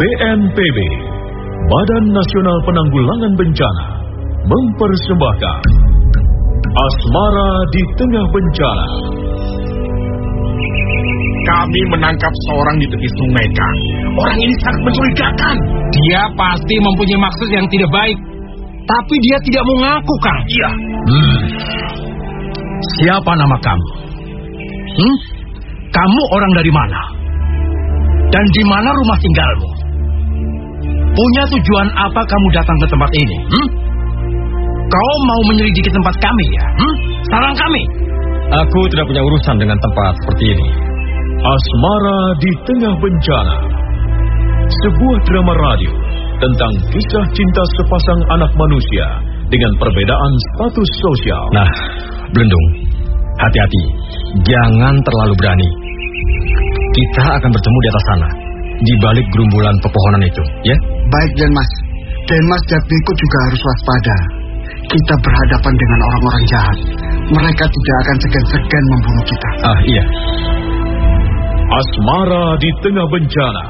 BNPB, Badan Nasional Penanggulangan Bencana, mempersembahkan Asmara di Tengah Bencana. Kami menangkap seorang di tepi sungai, Kang. Orang ini sangat mencurigakan. Dia pasti mempunyai maksud yang tidak baik. Tapi dia tidak mau ngaku, Kang. Iya. Hmm. Siapa nama kamu? Hmm? Kamu orang dari mana? Dan di mana rumah tinggalmu? Punya tujuan apa kamu datang ke tempat ini? Hmm? Kau mau menyelidiki tempat kami ya? Hmm? Sarang kami. Aku tidak punya urusan dengan tempat seperti ini. Asmara di Tengah Bencana. Sebuah drama radio tentang kisah cinta sepasang anak manusia dengan perbedaan status sosial. Nah, Belendung, hati-hati. Jangan terlalu berani. Kita akan bertemu di atas sana, di balik gerumbulan pepohonan itu, ya? Baik, Denmas. Denmas dan Biko juga harus waspada. Kita berhadapan dengan orang-orang jahat. Mereka tidak akan segan-segan membunuh kita. Ah, iya. Asmara di Tengah Bencana.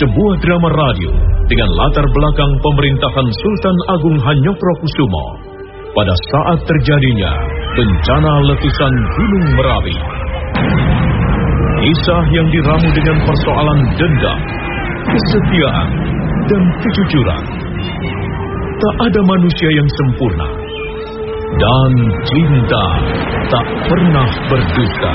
Sebuah drama radio dengan latar belakang pemerintahan Sultan Agung Hanyokrokusumo pada saat terjadinya bencana letusan Gunung Merapi. Kisah yang diramu dengan persoalan dendam, kesetiaan, dan kejujuran. Tak ada manusia yang sempurna. Dan cinta tak pernah berdusta.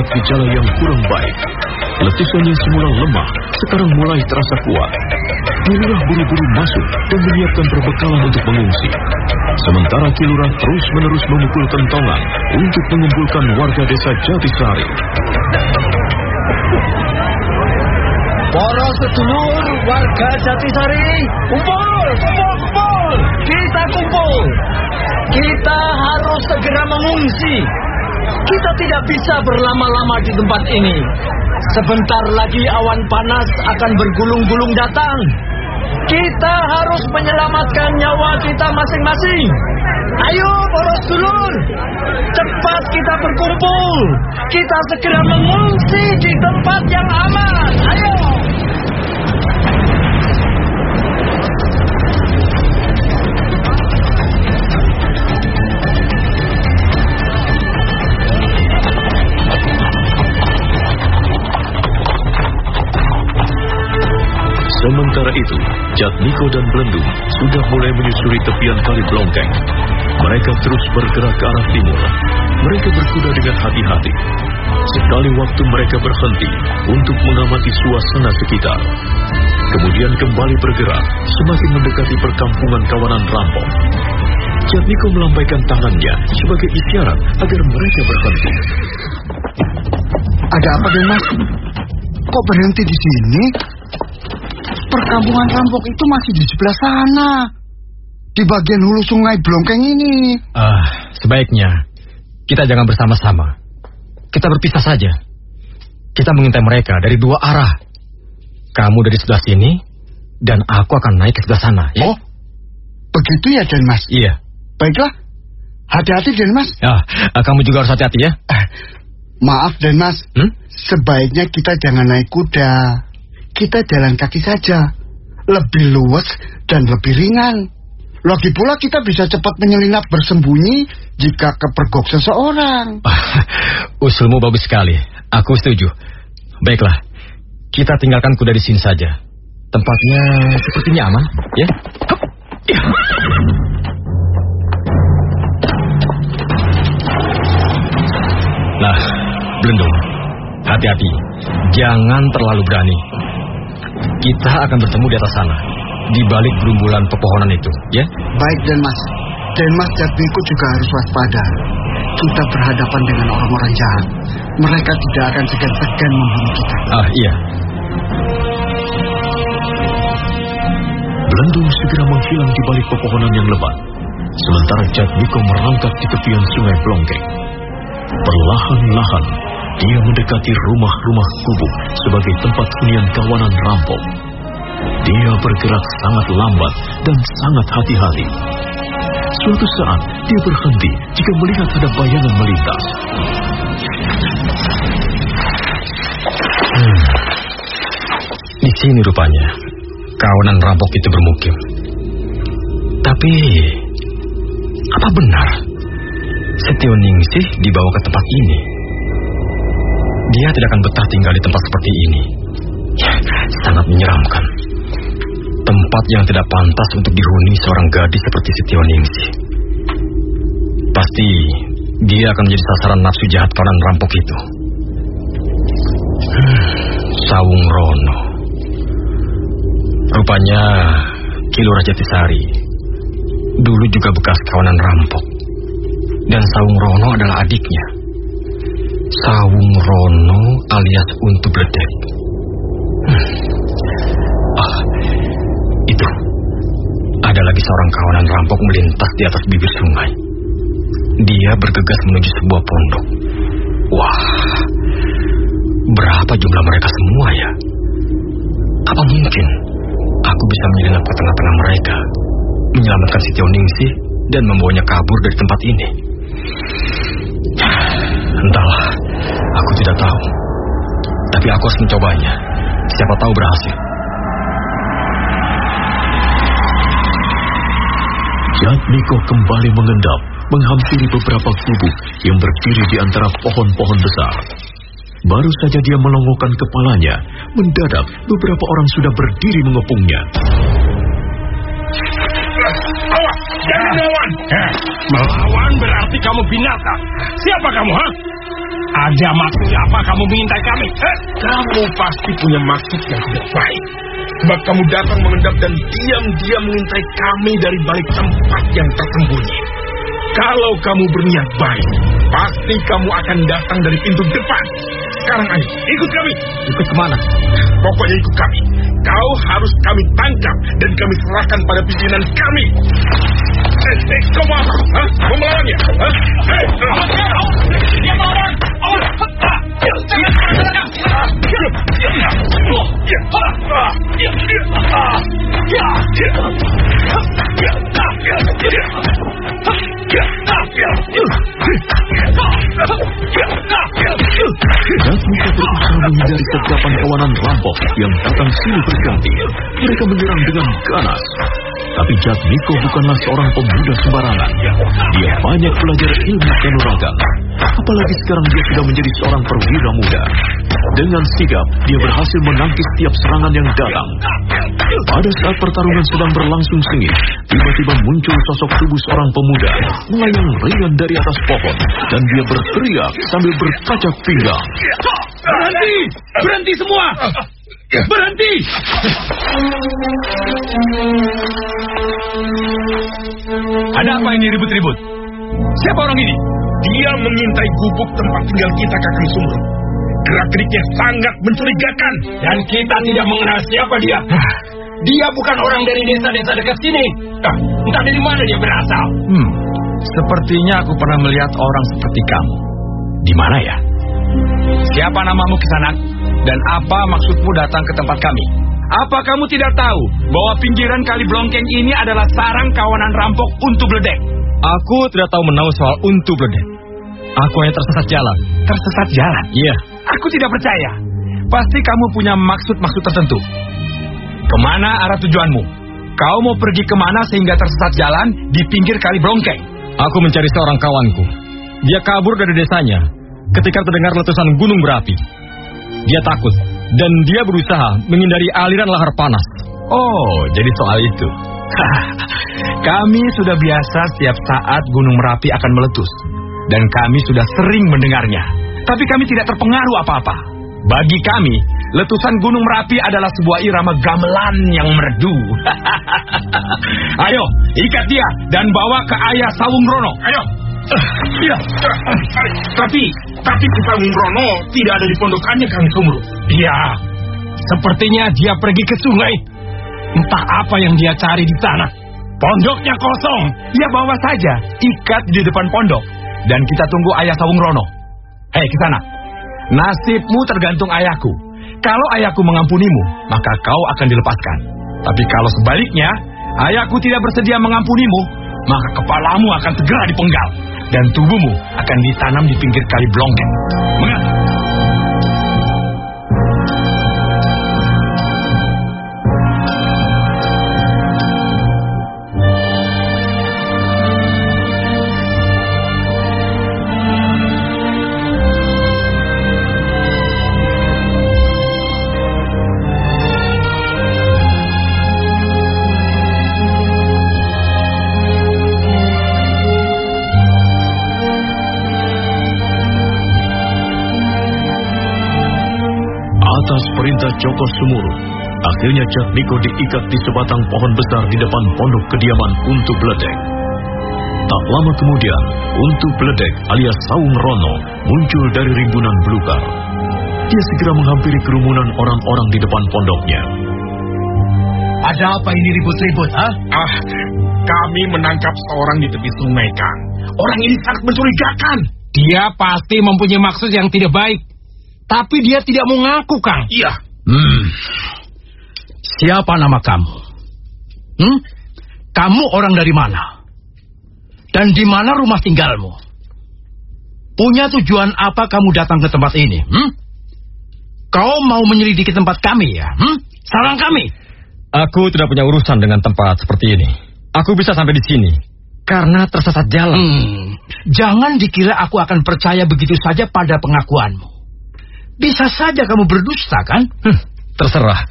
Dia melihat gejala yang kurang baik. Letusan yang semula lemah sekarang mulai terasa kuat. Kilurah buru-buru masuk dan menyiapkan perbekalan untuk mengungsi. Sementara Kilurah terus-menerus memukul kentongan untuk mengumpulkan warga desa Jatisari. Para sedulur warga Jatisari, kumpul, kumpul, kumpul. Kita kumpul. Kita harus segera mengungsi. Kita tidak bisa berlama-lama di tempat ini. Sebentar lagi awan panas akan bergulung-gulung datang. Kita harus menyelamatkan nyawa kita masing-masing. Ayo, para sedulur. Cepat berkumpul. Kita segera mengungsi di tempat yang aman. Ayo. Sementara itu, Jatmiko dan Belendung sudah mulai menyusuri tepian kali Blongkeng. Mereka terus bergerak ke arah timur. Mereka berkuda dengan hati-hati. Sekali waktu mereka berhenti untuk mengamati suasana sekitar. Kemudian kembali bergerak semakin mendekati perkampungan kawanan rampok. Jatmiko melambaikan tangannya sebagai isyarat agar mereka berhenti. Ada apa, Mas? Kok berhenti di sini? Perkampungan rampok itu masih di sebelah sana. Di bagian hulu sungai Blongkeng ini. Ah, sebaiknya kita jangan bersama-sama. Kita berpisah saja. Kita mengintai mereka dari dua arah. Kamu dari sebelah sini, dan aku akan naik ke sebelah sana. Ya? Oh, begitu ya, Den Mas? Iya. Baiklah. Hati-hati, Den Mas. Ah, ah, kamu juga harus hati-hati ya. Eh, maaf, Den Mas. Hmm? Sebaiknya kita jangan naik kuda. Kita jalan kaki saja. Lebih luas dan lebih ringan. Lagi pula kita bisa cepat menyelinap bersembunyi jika kepergok seseorang. Usulmu bagus sekali. Aku setuju. Baiklah, kita tinggalkan kuda di sini saja. Tempatnya sepertinya aman, ya? Nah, Belendung, hati-hati. Jangan terlalu berani. Kita akan bertemu di atas sana, di balik gerumbulan pepohonan itu, ya? Baik, Den Mas. Den Mas Jatmiko juga harus waspada. Kita berhadapan dengan orang-orang jahat. Mereka tidak akan segan-segan membunuh kita. Ah, iya. Belendung segera menghilang di balik pepohonan yang lebat. Sementara Jatmiko merangkak di tepian sungai Blongkeng. Perlahan-lahan, dia mendekati rumah-rumah gubuk sebagai tempat hunian kawanan rampok. Dia bergerak sangat lambat dan sangat hati-hati. Suatu saat, dia berhenti jika melihat ada bayangan melintas. Hmm. Di sini rupanya kawanan rampok itu bermukim. Tapi apa benar Setio Ningsih dibawa ke tempat ini? Dia tidak akan betah tinggal di tempat seperti ini. Sangat menyeramkan. Tempat yang tidak pantas untuk dihuni seorang gadis seperti Setio Ningsih. Pasti dia akan menjadi sasaran nafsu jahat kawanan rampok itu. Hmm, Sawung Rono. Rupanya Kilura Jatisari dulu juga bekas kawanan rampok. Dan Sawung Rono adalah adiknya. Sawung Rono alias Untu Bledek. Hmm. Ah, itu. Ada lagi seorang kawanan rampok melintas di atas bibir sungai. Dia bergegas menuju sebuah pondok. Wah, berapa jumlah mereka semua ya? Apa mungkin aku bisa menyelinap ke tengah-tengah mereka, menyelamatkan si Ningsi dan membawanya kabur dari tempat ini? Entahlah, aku tidak tahu. Tapi aku harus mencobanya. Siapa tahu berhasil. Jatmiko kembali mengendap, menghampiri beberapa gubuk yang berdiri di antara pohon-pohon besar. Baru saja dia melongokkan kepalanya, mendadak beberapa orang sudah berdiri mengepungnya. Awas, jangan melawan. Eh, melawan berarti kamu binatang. Siapa kamu, ha? Ada maksud apa kamu mengintai kami? Eh, kamu pasti punya maksud yang tidak baik. Sebab kamu datang mengendap dan diam-diam mengintai kami dari balik tempat yang tersembunyi. Kalau kamu berniat baik, pasti kamu akan datang dari pintu depan. Sekarang ayo, ikut kami. Ikut ke mana? Pokoknya ikut kami. Kau harus kami tangkap dan kami serahkan pada pimpinan kami. Eh, eh, kau mau apa? Hah? Mau melawan ya? Hah? Eh, dia melawan. Menghindari sergapan kawanan rampok yang datang silih berganti, mereka menyerang dengan ganas. Tapi Jatmiko bukanlah seorang pemuda sembarangan. Dia banyak belajar ilmu kanuragan. Apalagi sekarang dia sudah menjadi seorang perwira muda. Dengan sigap, dia berhasil menangkis tiap serangan yang datang. Pada saat pertarungan sedang berlangsung sengit, tiba-tiba muncul sosok tubuh seorang pemuda melayang ringan dari atas pohon dan dia berteriak sambil berkacak pinggang. Berhenti! Berhenti semua! Berhenti! Ada apa ini ribut-ribut? Siapa orang ini? Dia mengintai gubuk tempat tinggal kita Kakang Sumur. Gerak-geriknya sangat mencurigakan. Dan kita tidak mengenal siapa dia. Dia bukan orang dari desa-desa dekat sini. Ah, entah dari mana dia berasal. Hmm, sepertinya aku pernah melihat orang seperti kamu. Di mana ya? Siapa namamu Kisanak? Dan apa maksudmu datang ke tempat kami? Apa kamu tidak tahu bahwa pinggiran Kali Blongkeng ini adalah sarang kawanan rampok untuk beledek? Aku tidak tahu menahu soal untu bledek. Aku hanya tersesat jalan. Tersesat jalan? Iya. Aku tidak percaya. Pasti kamu punya maksud-maksud tertentu. Ke mana arah tujuanmu? Kau mau pergi ke mana sehingga tersesat jalan di pinggir Kali Blongkeng? Aku mencari seorang kawanku. Dia kabur dari desanya ketika terdengar letusan gunung berapi. Dia takut dan dia berusaha menghindari aliran lahar panas. Oh, jadi soal itu. kami sudah biasa setiap saat gunung Merapi akan meletus. Dan kami sudah sering mendengarnya. Tapi kami tidak terpengaruh apa-apa. Bagi kami, letusan gunung Merapi adalah sebuah irama gamelan yang merdu. Ayo, ikat dia dan bawa ke ayah Sawung Rono. Ayo. Iya. Tapi, tapi Sawung Rono tidak ada di pondokannya Kang Sumur. Iya, sepertinya dia pergi ke sungai. Entah apa yang dia cari di sana. Pondoknya kosong. Ya bawa saja, ikat di depan pondok. Dan kita tunggu ayah Sawung Rono. Hei, ke sana. Nasibmu tergantung ayahku. Kalau ayahku mengampunimu, maka kau akan dilepaskan. Tapi kalau sebaliknya, ayahku tidak bersedia mengampunimu, maka kepalamu akan segera dipenggal. Dan tubuhmu akan ditanam di pinggir kali blongkeng. Mengerti? Joko Sumuru, akhirnya Jatmiko diikat di sebatang pohon besar di depan pondok kediaman Untu Bledek. Tak lama kemudian, Untu Bledek alias Saung Rono muncul dari rimbunan belukar. Dia segera menghampiri kerumunan orang-orang di depan pondoknya. Ada apa ini ribut-ribut, ha? Ah, kami menangkap seorang di tepi sungai, Kang. Orang ini sangat mencurigakan. Dia pasti mempunyai maksud yang tidak baik. Tapi dia tidak mau ngaku, Kang. Iya. Hmm. Siapa nama kamu? Hmm? Kamu orang dari mana? Dan di mana rumah tinggalmu? Punya tujuan apa kamu datang ke tempat ini? Hmm? Kau mau menyelidiki tempat kami ya? Hmm? Sarang kami? Aku tidak punya urusan dengan tempat seperti ini. Aku bisa sampai di sini karena tersesat jalan. Hmm. Jangan dikira aku akan percaya begitu saja pada pengakuanmu. Bisa saja kamu berdusta, kan? Hmm, terserah.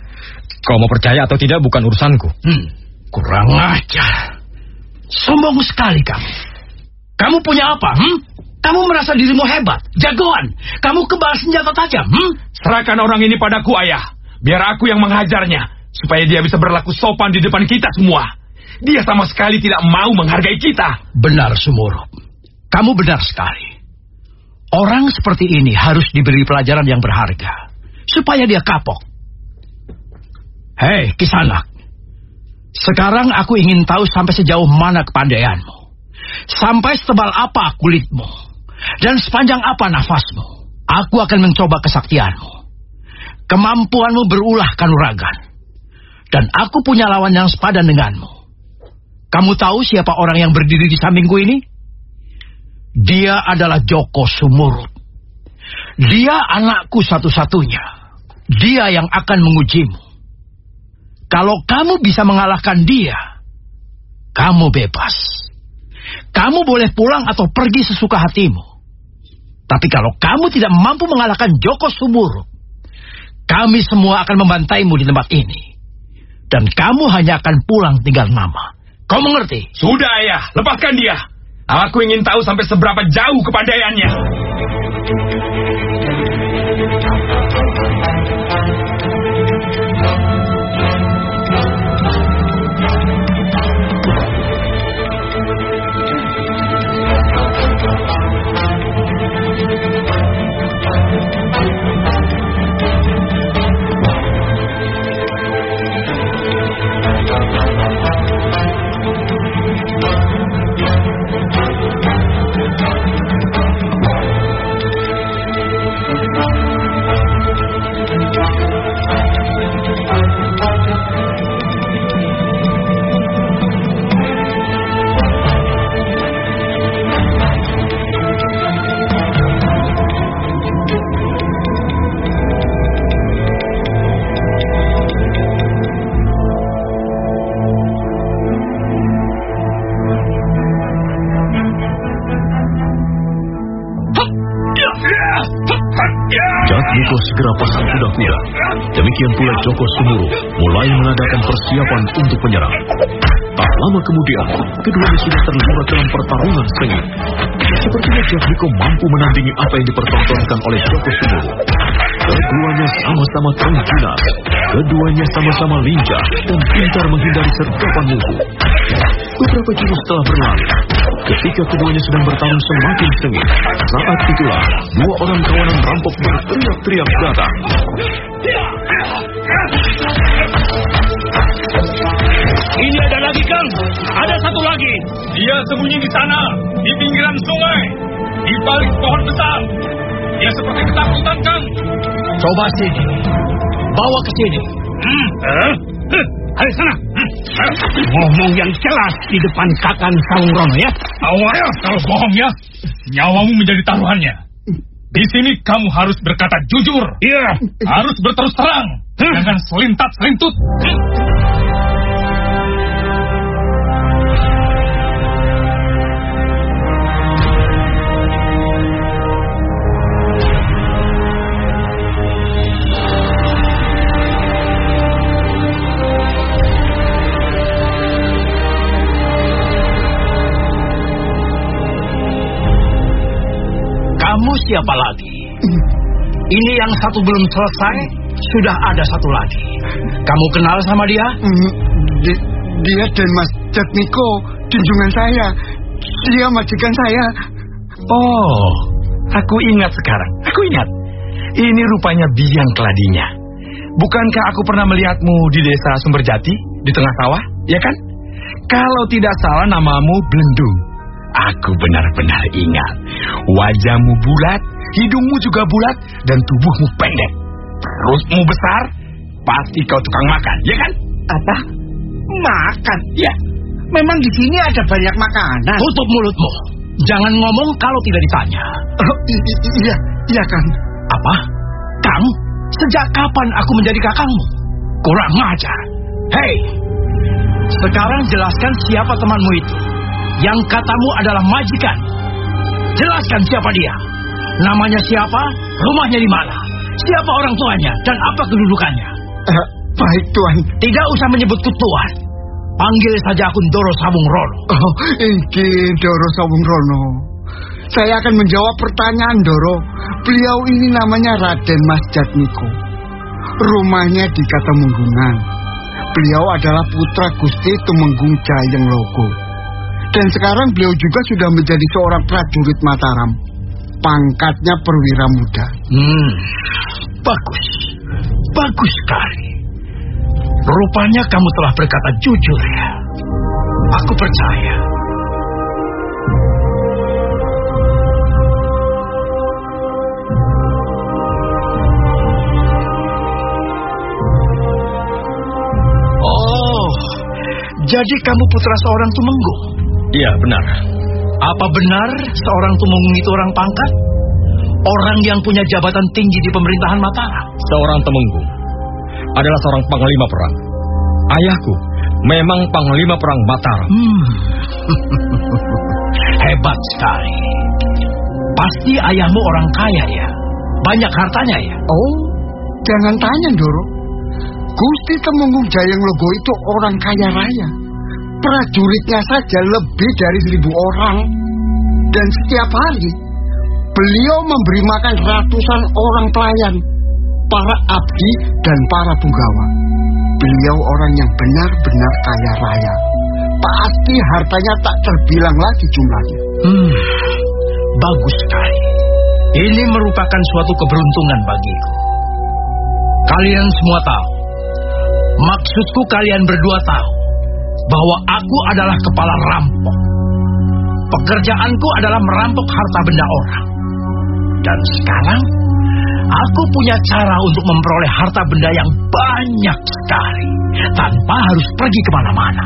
Kau mau percaya atau tidak bukan urusanku. Hmm, kurang ajar. Sombong sekali kamu. Kamu punya apa? Hmm? Kamu merasa dirimu hebat, jagoan. Kamu kebal senjata tajam. Hmm? Serahkan orang ini padaku, ayah. Biar aku yang menghajarnya. Supaya dia bisa berlaku sopan di depan kita semua. Dia sama sekali tidak mau menghargai kita. Benar, Sumuro. Kamu benar sekali. Orang seperti ini harus diberi pelajaran yang berharga. Supaya dia kapok. Hei, Kisanak. Sekarang aku ingin tahu sampai sejauh mana kepandaianmu. Sampai setebal apa kulitmu. Dan sepanjang apa nafasmu. Aku akan mencoba kesaktianmu. Kemampuanmu berulah kanuragan. Dan aku punya lawan yang sepadan denganmu. Kamu tahu siapa orang yang berdiri di sampingku ini? Dia adalah Joko Sumurut. Dia anakku satu-satunya. Dia yang akan mengujimu. Kalau kamu bisa mengalahkan dia, kamu bebas. Kamu boleh pulang atau pergi sesuka hatimu. Tapi kalau kamu tidak mampu mengalahkan Joko Sumuru, kami semua akan membantaimu di tempat ini. Dan kamu hanya akan pulang tinggal nama. Kau mengerti? Sudah, ayah. Lepaskan dia. Aku ingin tahu sampai seberapa jauh kepandaiannya. Jatmiko segera pasang kuda-kuda. Demikian pula Joko Sumuru mulai mengadakan persiapan untuk menyerang. Tak lama kemudian, keduanya sudah terlibat dalam pertarungan sengit. Sepertinya Jatmiko mampu menandingi apa yang dipertontonkan oleh Joko Sumuru. Keduanya sama-sama terengginas. Keduanya sama-sama lincah dan pintar menghindari sergapan musuh. Beberapa jurus telah berlalu. Ketika keduanya sedang bertarung semakin sengit, saat itulah dua orang kawanan rampok berteriak-teriak datang. Ini ada lagi, Kang. Ada satu lagi. Dia sembunyi di sana, di pinggiran sungai, di balik pohon besar. Dia seperti ketakutan, Kang. Coba sini. Bawa ke sini. Hmm. Eh? Huh. Ayo sana. Ngomong yang jelas di depan Kakan Saungrono ya. Awas kalau bohong ya. Nyawamu menjadi taruhannya. Di sini kamu harus berkata jujur. Iya. Harus berterus terang. Jangan selintat selintut. Kamu siapa lagi? Ini yang satu belum selesai, sudah ada satu lagi. Kamu kenal sama dia? Hmm, di- dia dan Mas Jatmiko, junjungan saya. Dia majikan saya. Oh, aku ingat sekarang. Aku ingat. Ini rupanya biang keladinya. Bukankah aku pernah melihatmu di desa Sumberjati, di tengah sawah, ya kan? Kalau tidak salah namamu Belendung. Aku benar-benar ingat. Wajahmu bulat, hidungmu juga bulat, dan tubuhmu pendek. Perutmu besar, pasti kau tukang makan, ya kan? Apa? Makan? Ya. Memang di sini ada banyak makanan. Tutup mulutmu. Jangan ngomong kalau tidak ditanya. Oh, iya, iya kan. Apa? Kamu? Sejak kapan aku menjadi kakangmu? Kurang ajar. Hei, sekarang jelaskan siapa temanmu itu. Yang katamu adalah majikan. Jelaskan siapa dia. Namanya siapa, rumahnya di mana, siapa orang tuanya, dan apa kedudukannya. Eh, baik, Tuan. Tidak usah menyebutku tuan. Panggil saja aku Ndoro Sawung Rono. Oh, iki Doro Sawung Rono. Saya akan menjawab pertanyaan Doro. Beliau ini namanya Raden Mas Jatmiko. Rumahnya di Katemunggungan. Beliau adalah putra Gusti Tumenggung Jayeng Logo. Dan sekarang beliau juga sudah menjadi seorang prajurit Mataram. Pangkatnya perwira muda. Hmm, bagus. Bagus sekali. Rupanya kamu telah berkata jujur ya. Aku percaya. Oh, jadi kamu putra seorang tumenggung. Iya, benar. Apa benar seorang tumenggung itu orang pangkat? Orang yang punya jabatan tinggi di pemerintahan Mataram. Seorang temenggung adalah seorang panglima perang. Ayahku memang panglima perang Mataram. Hmm. Hebat sekali. Pasti ayahmu orang kaya ya. Banyak hartanya ya. Oh, jangan tanya, Doro. Gusti Temenggung Jayang Logo itu orang kaya raya. Prajuritnya saja lebih dari seribu orang. Dan setiap hari, beliau memberi makan ratusan orang pelayan, para abdi dan para punggawa. Beliau orang yang benar-benar kaya raya. Pasti hartanya tak terbilang lagi jumlahnya. Hmm. Bagus sekali. Ini merupakan suatu keberuntungan bagiku. Kalian semua tahu. Maksudku kalian berdua tahu bahwa aku adalah kepala rampok. Pekerjaanku adalah merampok harta benda orang. Dan sekarang aku punya cara untuk memperoleh harta benda yang banyak sekali tanpa harus pergi ke mana-mana.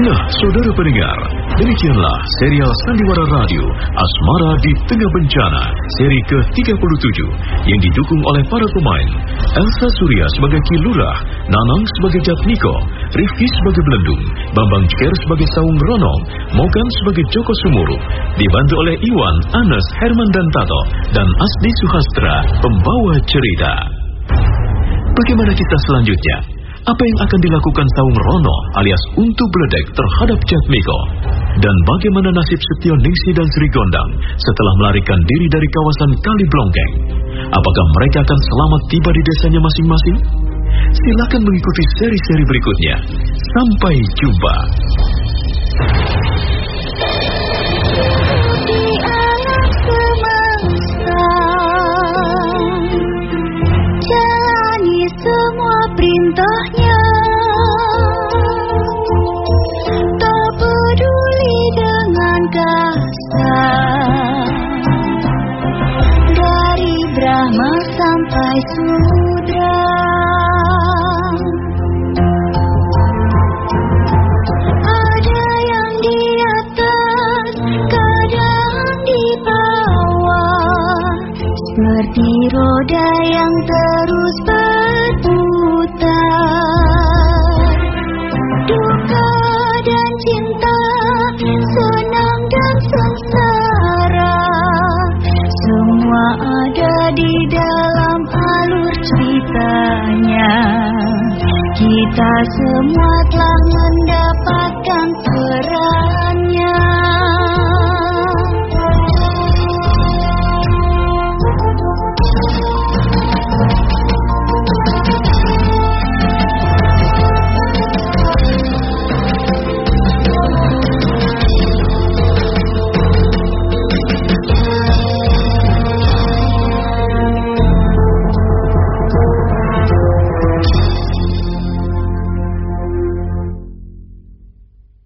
Nah, saudara pendengar, demikianlah serial Sandiwara Radio Asmara di Tengah Bencana seri ke-37 yang didukung oleh para pemain Elsa Surya sebagai Kilurah, Nanang sebagai Jatmiko, Rifki sebagai Belendung, Bambang Cer sebagai Saung Ronong, Mogan sebagai Joko Sumuru, dibantu oleh Iwan, Anes, Herman dan Tato, dan Asdi Suhastra, pembawa cerita. Bagaimana kisah selanjutnya? Apa yang akan dilakukan Saung Rono alias Untu Beledek terhadap Jatmiko? Dan bagaimana nasib Setio Ningsi dan Sri Gondang setelah melarikan diri dari kawasan Kali Blongkeng? Apakah mereka akan selamat tiba di desanya masing-masing? Silakan mengikuti seri-seri berikutnya. Sampai jumpa. Kita semua telah mendapatkan